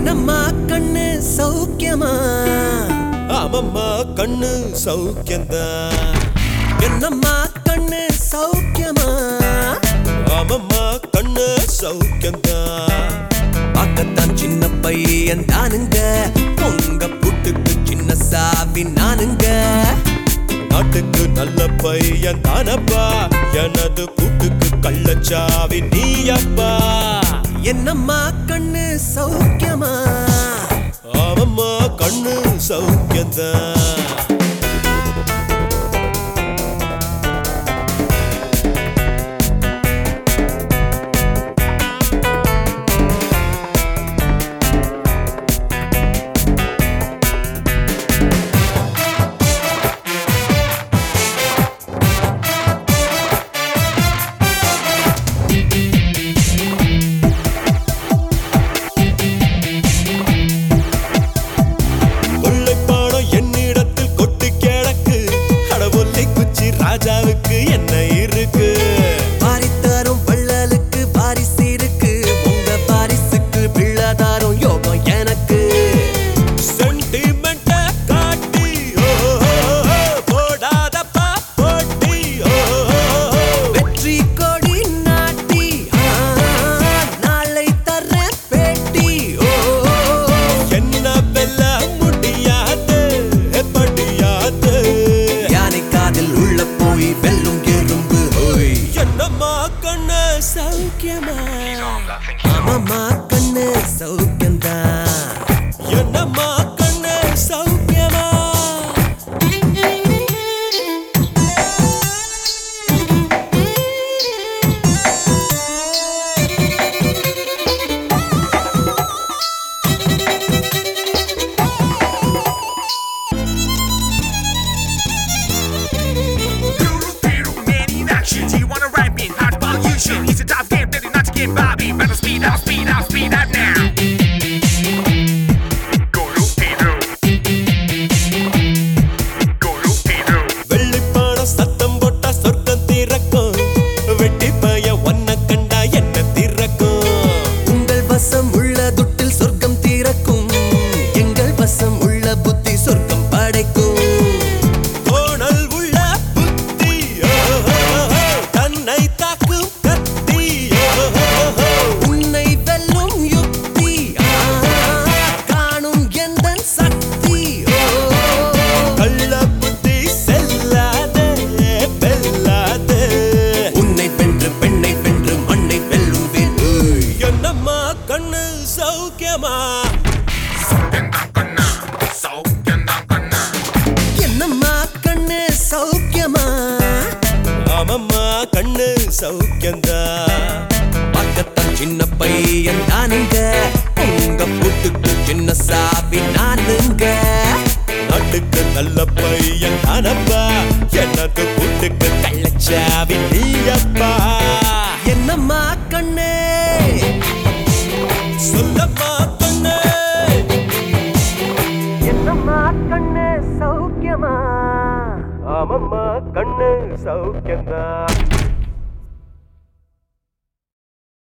என்னம்மா கண்ணு சௌக்கியமா? ஆமம்மா கண்ணு சௌக்கியம்தான் என்னம்மா கண்ணு சௌக்கியமா? ஆமம்மா கண்ணு சௌக்கியம்தான் பார்க்கத்தான் சின்ன பையன் தானுங்க. உங்க புட்டுக்கு சின்ன சாவி நானுங்க. நாட்டுக்கு நல்ல பையன் தானப்பா. எனது புட்டுக்கு கள்ளச்சாவி நீயப்பா. என்னம்மா கண்ணு சௌக்கியமா? அவம்மா கண்ணு சௌக்கியம்தான். He's armed, I think he's armed. சத்தியமா என்னம்மா கண்ணு சௌக்கியமா? ஆமம்மா கண்ணு சௌக்கியந்தா. பக்கத்தான் சின்ன பையன் தானுங்க. உங்க புட்டுக்கு சின்ன சாப்பி நானுங்க. நாட்டுக்கு நல்ல பையன் தானப்பா. எனது புட்டுக்கு கள்ளச்சாவி நீயப்பா. என்னம்மா கண்ணு அம்மா கண்ணு சௌக்கியந்தா